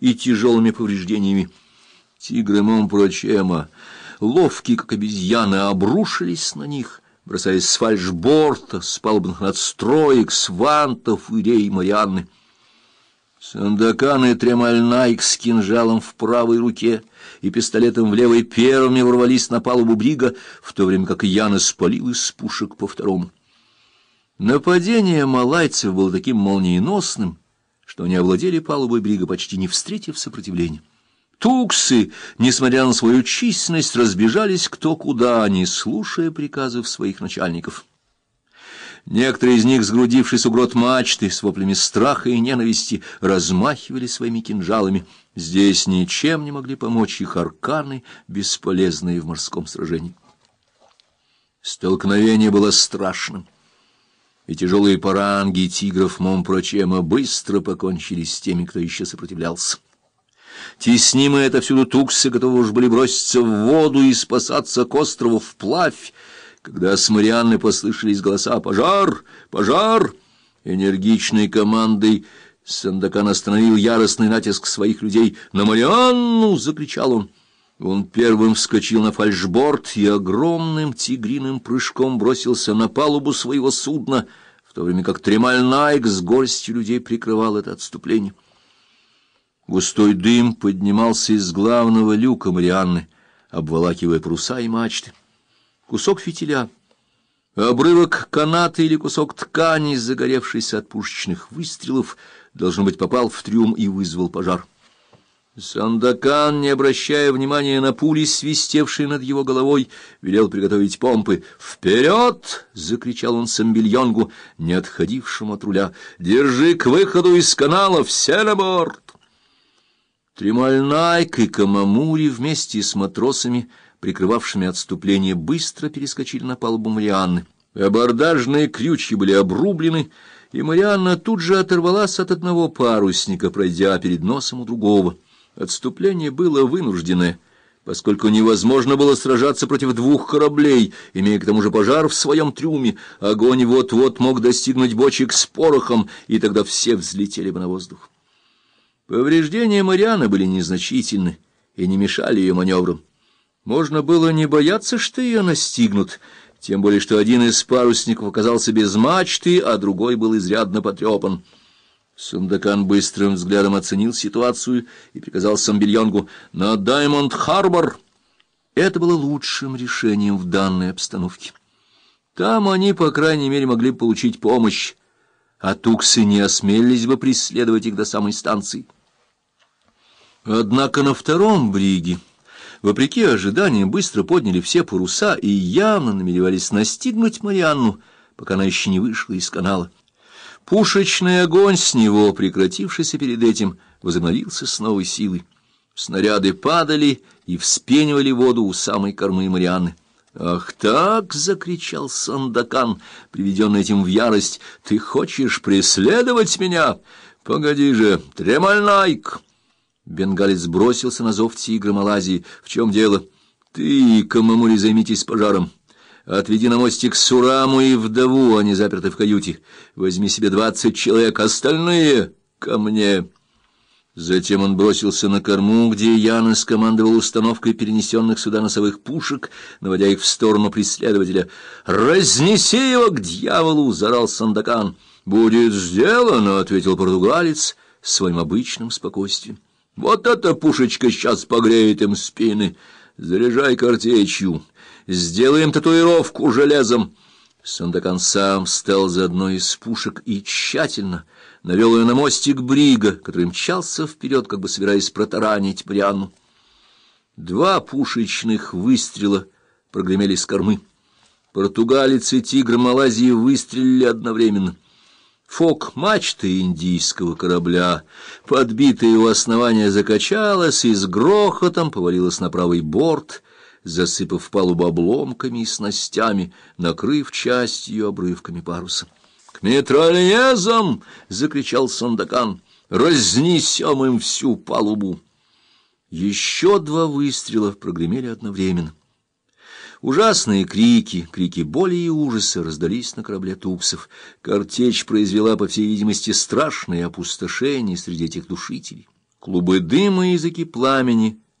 и тяжелыми повреждениями. Тигры Момпрочема, ловкие, как обезьяны, обрушились на них, бросаясь с фальшборта, с палубных надстроек, с вантов, и Марианны. Сандакан и Тремальнайк с кинжалом в правой руке и пистолетом в левой первыми ворвались на палубу брига, в то время как Яна спалил из пушек по второму. Нападение малайцев было таким молниеносным, что они овладели палубой брига, почти не встретив сопротивления. Туксы, несмотря на свою численность, разбежались кто куда, не слушая приказов своих начальников. Некоторые из них, сгрудившись у грот мачты, с воплями страха и ненависти, размахивали своими кинжалами. Здесь ничем не могли помочь их арканы, бесполезные в морском сражении. Столкновение было страшным, и тяжелые паранги тигров Момпрочема быстро покончили с теми, кто еще сопротивлялся. Теснимые отовсюду туксы готовы уж были броситься в воду и спасаться к острову вплавь, когда с Марианны послышались голоса «Пожар! Пожар!» Энергичной командой Сандакан остановил яростный натиск своих людей. «На Марианну!» — закричал он. Он первым вскочил на фальшборд и огромным тигриным прыжком бросился на палубу своего судна, в то время как Тремаль Найк с горстью людей прикрывал это отступление. Густой дым поднимался из главного люка Марианны, обволакивая паруса и мачты кусок фитиля, обрывок каната или кусок ткани, загоревшийся от пушечных выстрелов, должно быть, попал в трюм и вызвал пожар. Сандакан, не обращая внимания на пули, свистевшие над его головой, велел приготовить помпы. «Вперед!» — закричал он самбельонгу, не отходившему от руля. «Держи к выходу из канала! Все на борт!» Тремальнайк и Камамури вместе с матросами — прикрывавшими отступление, быстро перескочили на палубу Марианны. Абордажные крючья были обрублены, и Марианна тут же оторвалась от одного парусника, пройдя перед носом у другого. Отступление было вынужденное, поскольку невозможно было сражаться против двух кораблей, имея к тому же пожар в своем трюме. Огонь вот-вот мог достигнуть бочек с порохом, и тогда все взлетели бы на воздух. Повреждения Марианы были незначительны и не мешали ее маневрам. Можно было не бояться, что ее настигнут, тем более что один из парусников оказался без мачты, а другой был изрядно потрепан. Сундакан быстрым взглядом оценил ситуацию и приказал Самбельонгу «На Даймонд-Харбор!» Это было лучшим решением в данной обстановке. Там они, по крайней мере, могли получить помощь, а туксы не осмелились бы преследовать их до самой станции. Однако на втором бриге вопреки ожиданиям, быстро подняли все паруса и явно намеревались настигнуть Марианну, пока она еще не вышла из канала. Пушечный огонь с него, прекратившийся перед этим, возобновился с новой силой. Снаряды падали и вспенивали воду у самой кормы Марианны. «Ах так!» — закричал Сандакан, приведенный этим в ярость. «Ты хочешь преследовать меня? Погоди же, Тремальнайк!» Бенгалец бросился на зов тигра Малайзии. «В чем дело? Ты, Камамули, займитесь пожаром. Отведи на мостик Сураму и вдову, они заперты в каюте. Возьми себе двадцать человек, остальные ко мне». Затем он бросился на корму, где Яна скомандовал установкой перенесенных сюда носовых пушек, наводя их в сторону преследователя. «Разнеси его к дьяволу!» — зарал Сандакан. «Будет сделано!» — ответил португалец своим обычным спокойствием. Вот эта пушечка сейчас погреет им спины. Заряжай картечью. Сделаем татуировку железом. Сандакан сам встал за одной из пушек и тщательно навел ее на мостик брига, который мчался вперед, как бы собираясь протаранить Брианну. Два пушечных выстрела прогремели с кормы. Португалец и тигр Малайзии выстрелили одновременно — Фок мачты индийского корабля, подбитая у основания, закачалась и с грохотом повалилась на правый борт, засыпав палубу обломками и снастями, накрыв часть ее обрывками паруса. — К метролезам! — закричал Сандакан. — Разнесем им всю палубу! Еще два выстрела прогремели одновременно. Ужасные крики, крики боли и ужаса раздались на корабле туксов. Картечь произвела, по всей видимости, страшное опустошение среди этих душителей. Клубы дыма и языки пламени